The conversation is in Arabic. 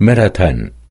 مرة